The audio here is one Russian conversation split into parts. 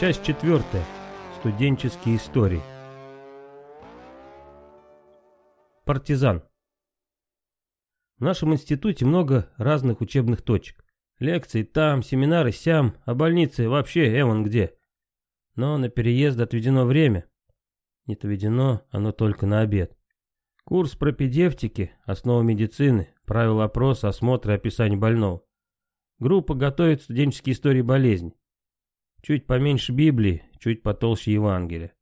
Часть четвертая. Студенческие истории. Партизан. В нашем институте много разных учебных точек. Лекции там, семинары сям, а больницы вообще эван где. Но на переезд отведено время. Не отведено оно только на обед. Курс пропедевтики, основа медицины, правила опроса, осмотра и описания больного. Группа готовит студенческие истории болезней. Чуть поменьше Библии, чуть потолще Евангелия.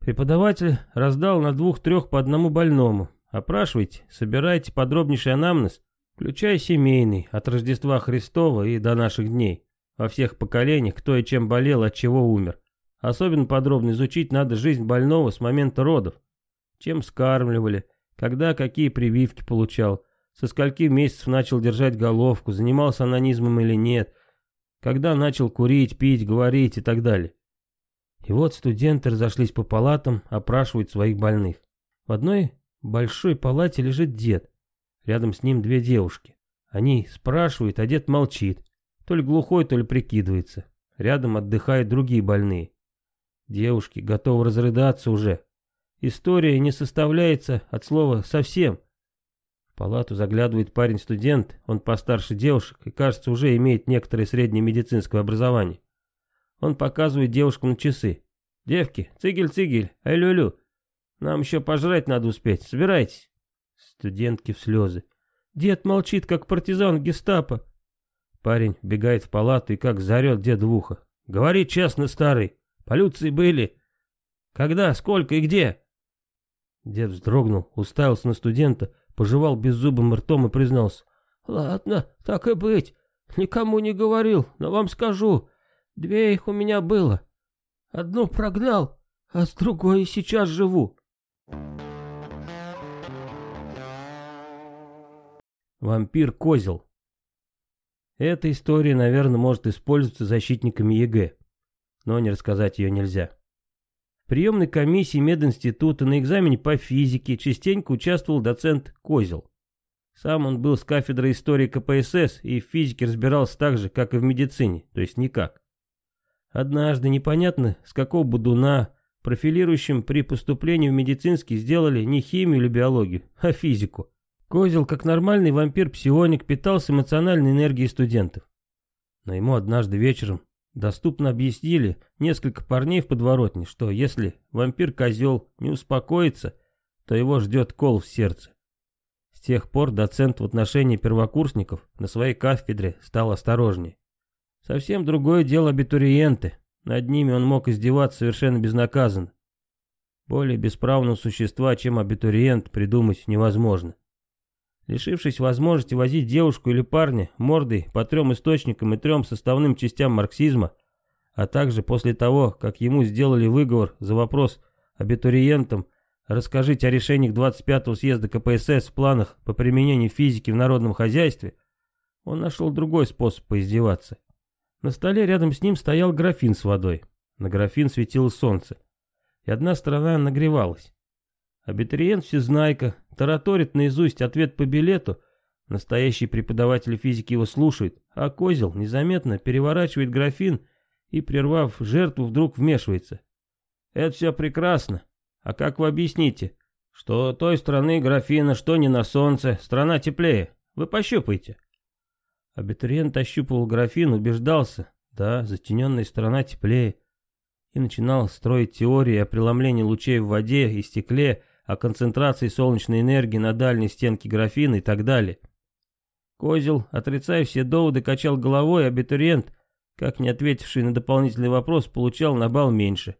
Преподаватель раздал на двух-трех по одному больному. Опрашивайте, собирайте подробнейший анамнез, включая семейный, от Рождества Христова и до наших дней. Во всех поколениях, кто и чем болел, от чего умер. Особенно подробно изучить надо жизнь больного с момента родов. Чем скармливали, когда какие прививки получал, со скольки месяцев начал держать головку, занимался анонизмом или нет, когда начал курить, пить, говорить и так далее. И вот студенты разошлись по палатам, опрашивают своих больных. В одной большой палате лежит дед. Рядом с ним две девушки. Они спрашивают, а дед молчит. То ли глухой, то ли прикидывается. Рядом отдыхают другие больные. Девушки готовы разрыдаться уже. История не составляется от слова «совсем». Палату заглядывает парень-студент, он постарше девушек и, кажется, уже имеет некоторое среднее медицинское образование. Он показывает девушкам на часы. «Девки, цигель-цигель, ай-лю-лю. Нам еще пожрать надо успеть, собирайтесь». Студентки в слезы. Дед молчит, как партизан гестапо. Парень бегает в палату и как зарет дед в ухо. «Говори честно, старый, полюции были. Когда, сколько и где?» Дед вздрогнул, уставился на студента, пожевал беззубым ртом и признался. «Ладно, так и быть. Никому не говорил, но вам скажу. Две их у меня было. Одну прогнал, а с другой сейчас живу». Вампир-козел. Эта история, наверное, может использоваться защитниками ЕГЭ, но не рассказать ее нельзя приемной комиссии мединститута на экзамене по физике частенько участвовал доцент Козел. Сам он был с кафедры истории КПСС и в физике разбирался так же, как и в медицине, то есть никак. Однажды, непонятно с какого бодуна, профилирующим при поступлении в медицинский сделали не химию или биологию, а физику. Козел, как нормальный вампир-псионик, питался эмоциональной энергией студентов. Но ему однажды вечером Доступно объяснили несколько парней в подворотне, что если вампир-козел не успокоится, то его ждет кол в сердце. С тех пор доцент в отношении первокурсников на своей кафедре стал осторожнее. Совсем другое дело абитуриенты. Над ними он мог издеваться совершенно безнаказанно. Более бесправного существа, чем абитуриент, придумать невозможно. Лишившись возможности возить девушку или парня мордой по трем источникам и трем составным частям марксизма, а также после того, как ему сделали выговор за вопрос абитуриентам «Расскажите о решениях 25-го съезда КПСС в планах по применению физики в народном хозяйстве», он нашел другой способ поиздеваться. На столе рядом с ним стоял графин с водой. На графин светило солнце, и одна сторона нагревалась. Абитуриент всезнайка, тараторит наизусть ответ по билету, настоящий преподаватель физики его слушает, а козел незаметно переворачивает графин и, прервав жертву, вдруг вмешивается. Это все прекрасно. А как вы объясните, что той страны графина, что не на солнце, страна теплее? Вы пощупайте. Абитуриент ощупывал графин, убеждался, да, затененная сторона теплее, и начинал строить теории о преломлении лучей в воде и стекле, о концентрации солнечной энергии на дальней стенке графина и так далее. Козел, отрицая все доводы, качал головой, а абитуриент, как не ответивший на дополнительный вопрос, получал на бал меньше.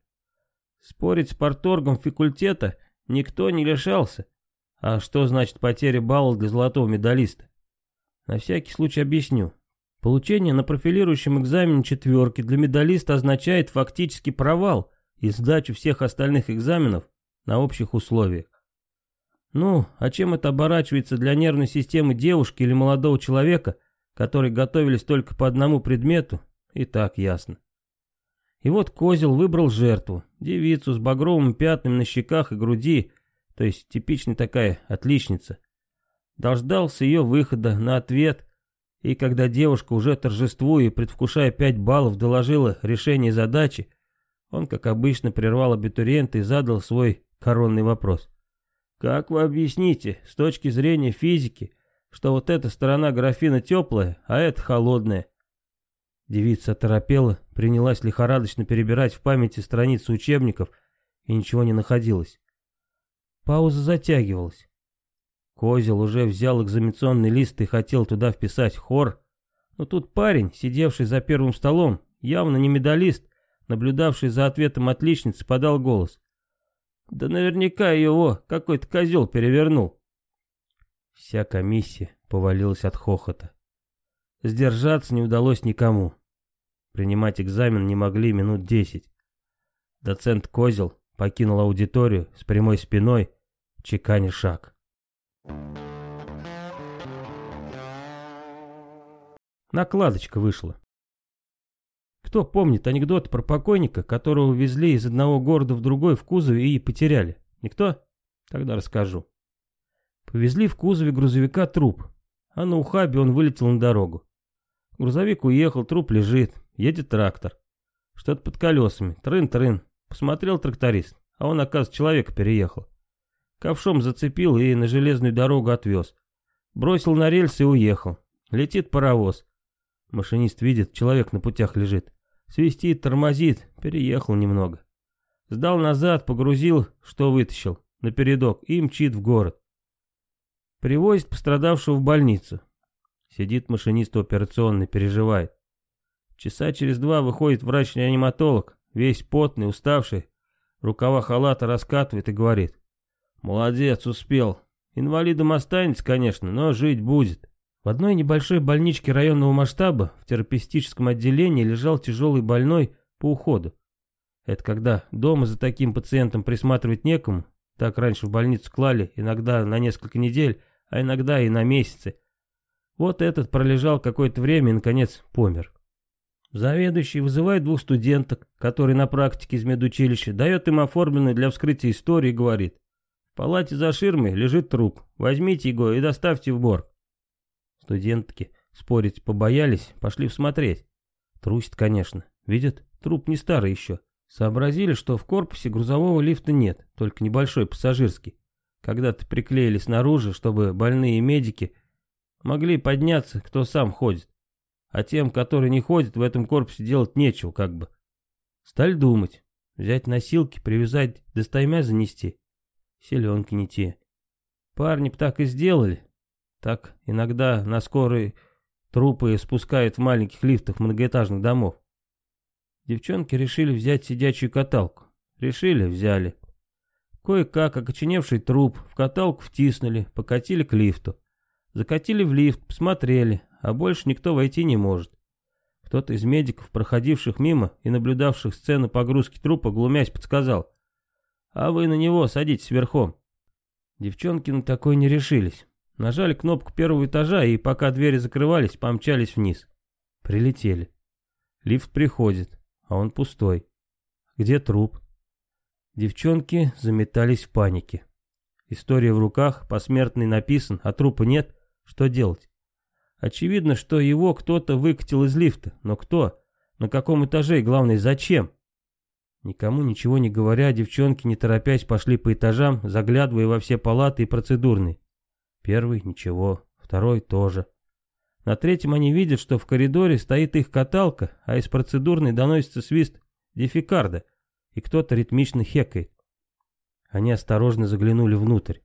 Спорить с порторгом факультета никто не лишался. А что значит потеря балла для золотого медалиста? На всякий случай объясню. Получение на профилирующем экзамене четверки для медалиста означает фактически провал и сдачу всех остальных экзаменов на общих условиях. Ну, а чем это оборачивается для нервной системы девушки или молодого человека, которые готовились только по одному предмету, и так ясно. И вот Козел выбрал жертву, девицу с багровыми пятнами на щеках и груди, то есть типичная такая отличница. Дождался ее выхода на ответ, И когда девушка, уже торжествуя предвкушая пять баллов, доложила решение задачи, он, как обычно, прервал абитуриента и задал свой коронный вопрос. «Как вы объясните, с точки зрения физики, что вот эта сторона графина теплая, а эта холодная?» Девица оторопела, принялась лихорадочно перебирать в памяти страницы учебников, и ничего не находилось. Пауза затягивалась. Козел уже взял экзаменационный лист и хотел туда вписать хор, но тут парень, сидевший за первым столом, явно не медалист, наблюдавший за ответом отличницы, подал голос. «Да наверняка его какой-то козел перевернул». Вся комиссия повалилась от хохота. Сдержаться не удалось никому. Принимать экзамен не могли минут десять. Доцент Козел покинул аудиторию с прямой спиной, чеканя шаг. Накладочка вышла. Кто помнит анекдот про покойника, которого везли из одного города в другой в кузове и потеряли? Никто? Тогда расскажу. Повезли в кузове грузовика труп, а на ухабе он вылетел на дорогу. Грузовик уехал, труп лежит, едет трактор. Что-то под колесами, трын-трын. Посмотрел тракторист, а он, оказывается, человека переехал. Ковшом зацепил и на железную дорогу отвез. Бросил на рельсы и уехал. Летит паровоз. Машинист видит, человек на путях лежит. Свистит, тормозит, переехал немного. Сдал назад, погрузил, что вытащил, на передок и мчит в город. Привозит пострадавшего в больницу. Сидит машинист у операционной, переживает. Часа через два выходит врач-реаниматолог, весь потный, уставший, рукава халата раскатывает и говорит. Молодец, успел. Инвалидом останется, конечно, но жить будет. В одной небольшой больничке районного масштаба в терапевтическом отделении лежал тяжелый больной по уходу. Это когда дома за таким пациентом присматривать некому, так раньше в больницу клали, иногда на несколько недель, а иногда и на месяцы. Вот этот пролежал какое-то время и, наконец, помер. Заведующий вызывает двух студенток, которые на практике из медучилища, дает им оформленную для вскрытия историю и говорит. В палате за ширмой лежит труп, возьмите его и доставьте в борг. Студентки спорить побоялись, пошли всмотреть. Трусит, конечно. Видят, труп не старый еще. Сообразили, что в корпусе грузового лифта нет, только небольшой пассажирский. Когда-то приклеили снаружи, чтобы больные медики могли подняться, кто сам ходит. А тем, которые не ходят, в этом корпусе делать нечего, как бы. Стали думать. Взять носилки, привязать, до стаймя занести. Селенки не те. Парни б так и сделали. Так иногда на скорой трупы спускают в маленьких лифтах многоэтажных домов. Девчонки решили взять сидячую каталку. Решили, взяли. Кое-как окоченевший труп в каталку втиснули, покатили к лифту. Закатили в лифт, посмотрели, а больше никто войти не может. Кто-то из медиков, проходивших мимо и наблюдавших сцену погрузки трупа, глумясь, подсказал. «А вы на него садитесь верхом». Девчонки на такой не решились. Нажали кнопку первого этажа и, пока двери закрывались, помчались вниз. Прилетели. Лифт приходит, а он пустой. Где труп? Девчонки заметались в панике. История в руках, посмертный написан, а трупа нет. Что делать? Очевидно, что его кто-то выкатил из лифта. Но кто? На каком этаже и, главное, зачем? Никому ничего не говоря, девчонки, не торопясь, пошли по этажам, заглядывая во все палаты и процедурные. Первый — ничего, второй — тоже. На третьем они видят, что в коридоре стоит их каталка, а из процедурной доносится свист дефикарда, и кто-то ритмично хекает. Они осторожно заглянули внутрь.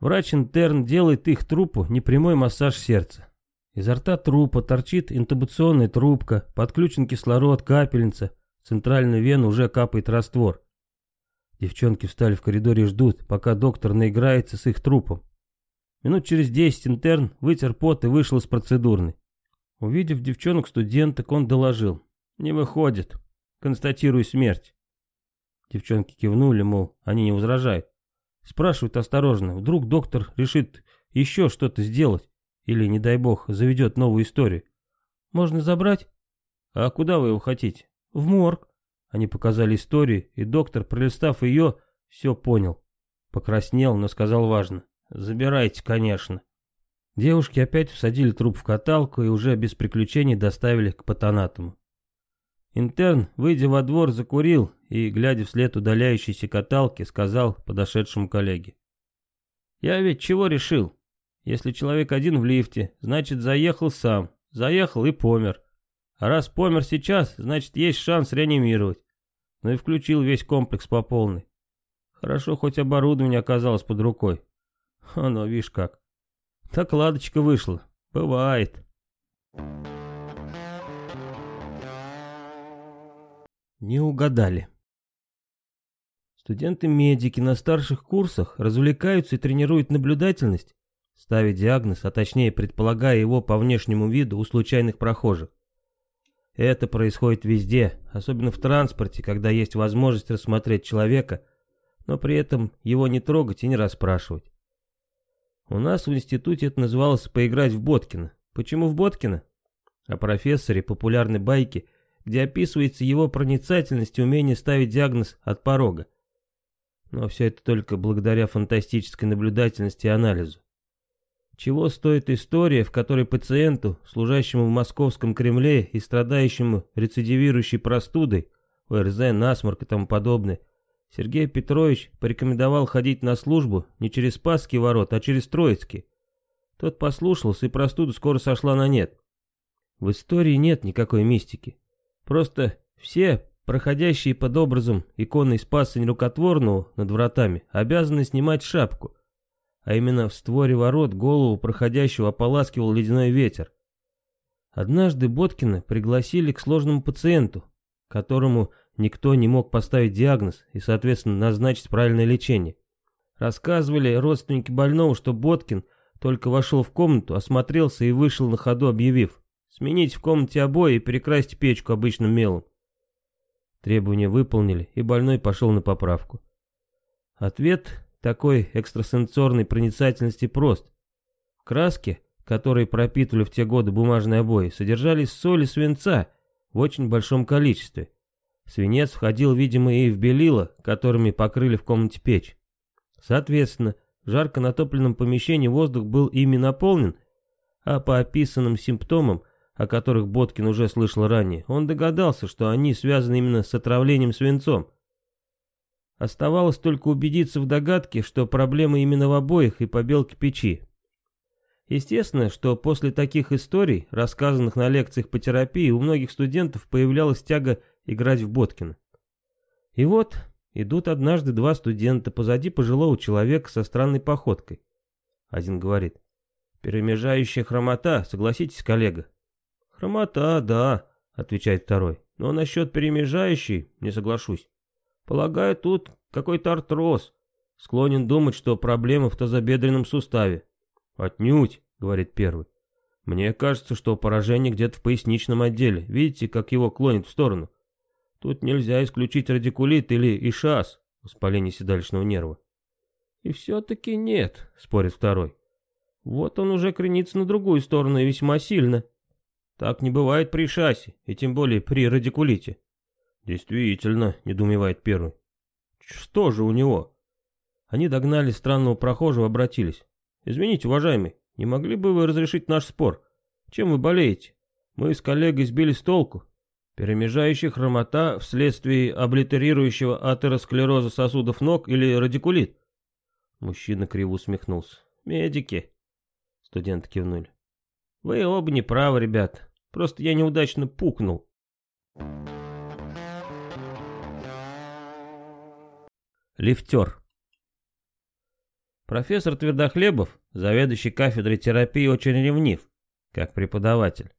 Врач-интерн делает их трупу непрямой массаж сердца. Изо рта трупа торчит интубационная трубка, подключен кислород, капельница, в центральную вену уже капает раствор. Девчонки встали в коридоре и ждут, пока доктор наиграется с их трупом. Минут через десять интерн вытер пот и вышел из процедурной. Увидев девчонок-студенток, он доложил. «Не выходит. Констатирую смерть». Девчонки кивнули, мол, они не возражают. Спрашивают осторожно, вдруг доктор решит еще что-то сделать или, не дай бог, заведет новую историю. «Можно забрать?» «А куда вы его хотите?» «В морг». Они показали историю, и доктор, пролистав ее, все понял. Покраснел, но сказал важно. «Забирайте, конечно». Девушки опять усадили труп в каталку и уже без приключений доставили к патанатому. Интерн, выйдя во двор, закурил и, глядя вслед удаляющейся каталки, сказал подошедшему коллеге. «Я ведь чего решил? Если человек один в лифте, значит заехал сам, заехал и помер. А раз помер сейчас, значит есть шанс реанимировать. Ну и включил весь комплекс по полной. Хорошо, хоть оборудование оказалось под рукой. Оно, видишь как. Так ладочка вышла. Бывает. Не угадали. Студенты-медики на старших курсах развлекаются и тренируют наблюдательность, ставя диагноз, а точнее предполагая его по внешнему виду у случайных прохожих. Это происходит везде, особенно в транспорте, когда есть возможность рассмотреть человека, но при этом его не трогать и не расспрашивать. У нас в институте это называлось «поиграть в Боткина». Почему в Боткина? О профессоре популярной байки, где описывается его проницательность и умение ставить диагноз от порога. Но все это только благодаря фантастической наблюдательности и анализу. Чего стоит история, в которой пациенту, служащему в московском Кремле и страдающему рецидивирующей простудой, ОРЗ, насморк и тому подобное, Сергей Петрович порекомендовал ходить на службу не через Спасские ворота, а через Троицкие. Тот послушался, и простуда скоро сошла на нет. В истории нет никакой мистики. Просто все, проходящие под образом иконы Спаса Нерукотворного над вратами, обязаны снимать шапку. А именно в створе ворот голову проходящего ополаскивал ледяной ветер. Однажды Боткина пригласили к сложному пациенту, которому Никто не мог поставить диагноз и, соответственно, назначить правильное лечение. Рассказывали родственники больного, что Боткин только вошел в комнату, осмотрелся и вышел на ходу, объявив «Сменить в комнате обои и перекрасьте печку обычным мелом». Требования выполнили, и больной пошел на поправку. Ответ такой экстрасенсорной проницательности прост. В краске, которые пропитывали в те годы бумажные обои, содержались соли свинца в очень большом количестве – Свинец входил, видимо, и в белила, которыми покрыли в комнате печь. Соответственно, в жарко натопленном помещении воздух был ими наполнен, а по описанным симптомам, о которых Боткин уже слышал ранее, он догадался, что они связаны именно с отравлением свинцом. Оставалось только убедиться в догадке, что проблема именно в обоих и побелке печи. Естественно, что после таких историй, рассказанных на лекциях по терапии, у многих студентов появлялась тяга играть в Боткина. И вот идут однажды два студента позади пожилого человека со странной походкой. Один говорит, перемежающая хромота, согласитесь, коллега? Хромота, да, отвечает второй, но насчет перемежающей не соглашусь. Полагаю, тут какой-то артроз. Склонен думать, что проблема в тазобедренном суставе. Отнюдь, говорит первый. Мне кажется, что поражение где-то в поясничном отделе. Видите, как его клонит в сторону? Тут нельзя исключить радикулит или ишас, воспаление седалищного нерва. И все-таки нет, спорит второй. Вот он уже кренится на другую сторону и весьма сильно. Так не бывает при шасе, и тем более при радикулите. Действительно, недоумевает первый. Что же у него? Они догнали странного прохожего, обратились. Извините, уважаемый, не могли бы вы разрешить наш спор? Чем вы болеете? Мы с коллегой сбили с толку. Перемежающая хромота вследствие облитерирующего атеросклероза сосудов ног или радикулит? Мужчина криво усмехнулся. Медики. Студенты кивнули. Вы оба не правы, ребят. Просто я неудачно пукнул. Лифтер. Профессор Твердохлебов, заведующий кафедрой терапии, очень ревнив, как преподаватель.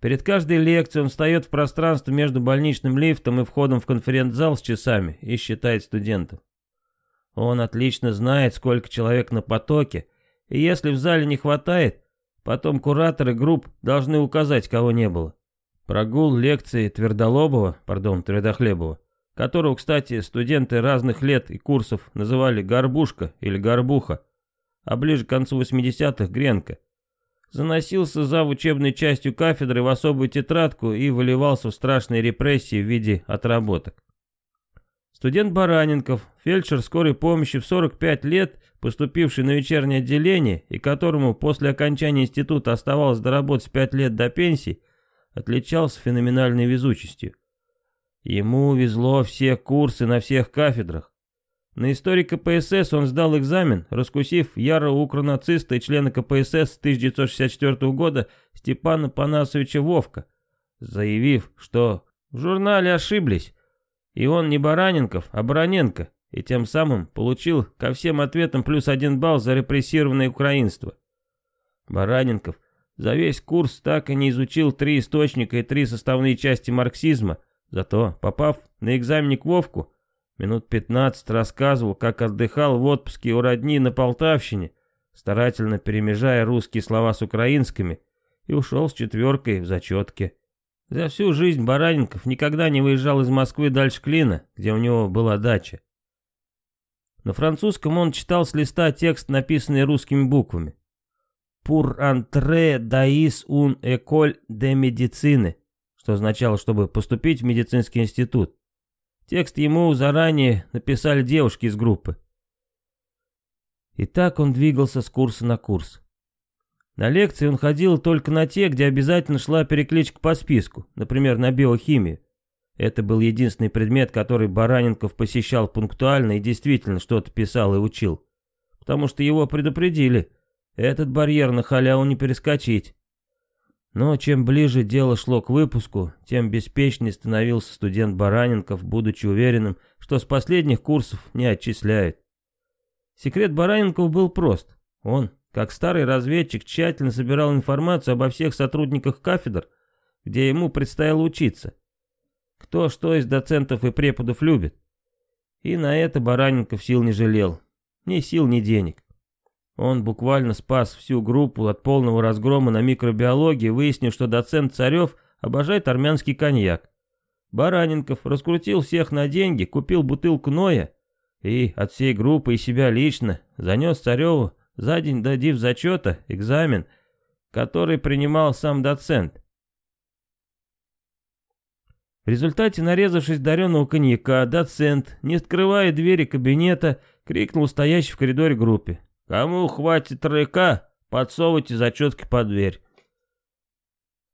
Перед каждой лекцией он встает в пространство между больничным лифтом и входом в конференц-зал с часами и считает студентов. Он отлично знает, сколько человек на потоке, и если в зале не хватает, потом кураторы групп должны указать, кого не было. Прогул лекции Твердолобова, пардон, Твердохлебова, которого, кстати, студенты разных лет и курсов называли «горбушка» или «горбуха», а ближе к концу 80-х «гренка», заносился за учебной частью кафедры в особую тетрадку и выливался в страшные репрессии в виде отработок. Студент Бараненков, фельдшер скорой помощи в 45 лет, поступивший на вечернее отделение и которому после окончания института оставалось доработать 5 лет до пенсии, отличался феноменальной везучестью. Ему везло все курсы на всех кафедрах. На истории КПСС он сдал экзамен, раскусив ярого укронациста и члена КПСС 1964 года Степана Панасовича Вовка, заявив, что в журнале ошиблись, и он не Бараненков, а Бароненко, и тем самым получил ко всем ответам плюс один балл за репрессированное украинство. Бараненков за весь курс так и не изучил три источника и три составные части марксизма, зато, попав на экзамене к Вовку, минут 15 рассказывал, как отдыхал в отпуске у родни на Полтавщине, старательно перемежая русские слова с украинскими, и ушел с четверкой в зачетке. За всю жизнь Бараненков никогда не выезжал из Москвы дальше Клина, где у него была дача. На французском он читал с листа текст, написанный русскими буквами. «Pour entrer dans un école de médecine», что означало, чтобы поступить в медицинский институт. Текст ему заранее написали девушки из группы. И так он двигался с курса на курс. На лекции он ходил только на те, где обязательно шла перекличка по списку, например, на биохимию. Это был единственный предмет, который Бараненков посещал пунктуально и действительно что-то писал и учил. Потому что его предупредили. Этот барьер на халяву не перескочить. Но чем ближе дело шло к выпуску, тем беспечнее становился студент Бараненков, будучи уверенным, что с последних курсов не отчисляют. Секрет Бараненков был прост. Он как старый разведчик тщательно собирал информацию обо всех сотрудниках кафедр, где ему предстояло учиться. Кто что из доцентов и преподов любит. И на это Бараненков сил не жалел. Ни сил, ни денег. Он буквально спас всю группу от полного разгрома на микробиологии, выяснив, что доцент Царев обожает армянский коньяк. Бараненков раскрутил всех на деньги, купил бутылку Ноя и от всей группы и себя лично занес Цареву за день дадив зачета, экзамен, который принимал сам доцент. В результате, нарезавшись дареного коньяка, доцент, не открывая двери кабинета, крикнул стоящий в коридоре группе. «Кому хватит рыка, подсовывайте зачетки под дверь».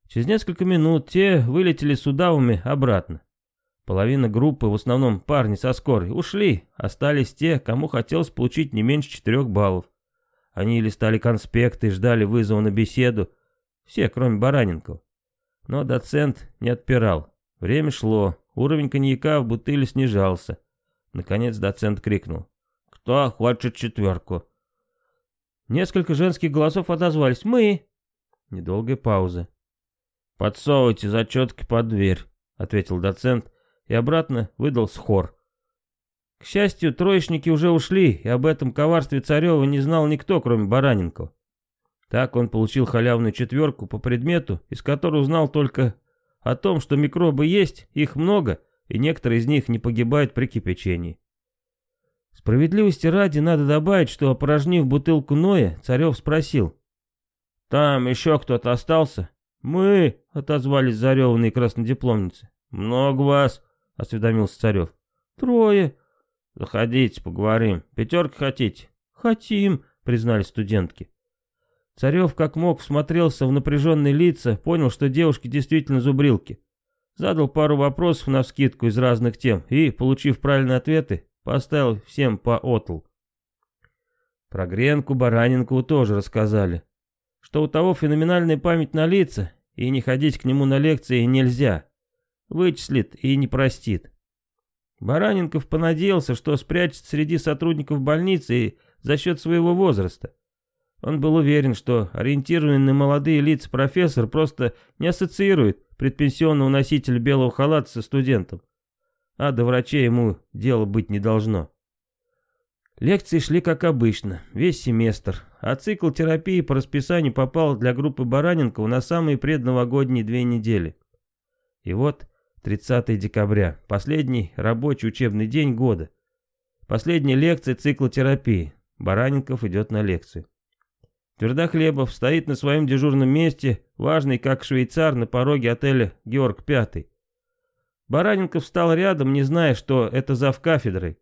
Через несколько минут те вылетели с удавами обратно. Половина группы, в основном парни со скорой, ушли, остались те, кому хотелось получить не меньше четырех баллов. Они листали конспекты и ждали вызова на беседу. Все, кроме Бараненкова. Но доцент не отпирал. Время шло. Уровень коньяка в бутыле снижался. Наконец доцент крикнул. «Кто хочет четверку?» Несколько женских голосов отозвались. «Мы!» Недолгая пауза. «Подсовывайте зачетки под дверь», — ответил доцент и обратно выдал схор. К счастью, троечники уже ушли, и об этом коварстве Царева не знал никто, кроме Бараненкова. Так он получил халявную четверку по предмету, из которого узнал только о том, что микробы есть, их много, и некоторые из них не погибают при кипячении. Справедливости ради надо добавить, что, опорожнив бутылку Ноя, Царев спросил. «Там еще кто-то остался?» «Мы», — отозвались зареванные краснодипломницы. «Много вас», — осведомился Царев. «Трое», «Заходите, поговорим. Пятерки хотите?» «Хотим», — признали студентки. Царев как мог всмотрелся в напряженные лица, понял, что девушки действительно зубрилки. Задал пару вопросов на вскидку из разных тем и, получив правильные ответы, поставил всем по отл. Про Гренку Бараненкову тоже рассказали, что у того феноменальная память на лица, и не ходить к нему на лекции нельзя. Вычислит и не простит. Бараненков понадеялся, что спрячется среди сотрудников больницы и за счет своего возраста. Он был уверен, что ориентированный на молодые лица профессор просто не ассоциирует предпенсионного носителя белого халата со студентом. А до врачей ему дело быть не должно. Лекции шли как обычно, весь семестр, а цикл терапии по расписанию попал для группы Бараненкова на самые предновогодние две недели. И вот 30 декабря. Последний рабочий учебный день года. Последняя лекция цикла терапии. Бараненков идет на лекцию. Твердохлебов стоит на своем дежурном месте, важный как швейцар на пороге отеля «Георг Пятый». Бараненков встал рядом, не зная, что это зав кафедрой,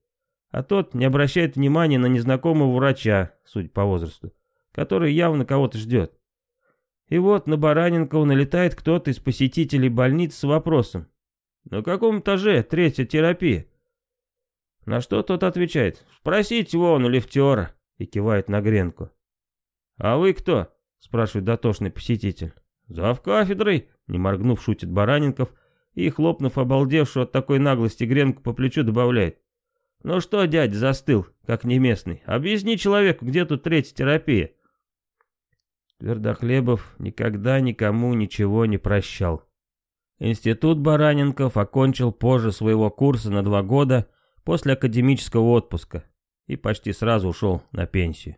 а тот не обращает внимания на незнакомого врача, судя по возрасту, который явно кого-то ждет. И вот на Бараненкова налетает кто-то из посетителей больницы с вопросом. «На каком этаже третья терапия?» На что тот отвечает. «Спросите вон у лифтера» и кивает на Гренку. «А вы кто?» — спрашивает дотошный посетитель. «Зав кафедрой», — не моргнув, шутит Бараненков и, хлопнув обалдевшую от такой наглости Гренку по плечу, добавляет. «Ну что, дядя, застыл, как не местный? Объясни человеку, где тут третья терапия?» Твердохлебов никогда никому ничего не прощал. Институт Бараненков окончил позже своего курса на два года после академического отпуска и почти сразу ушел на пенсию.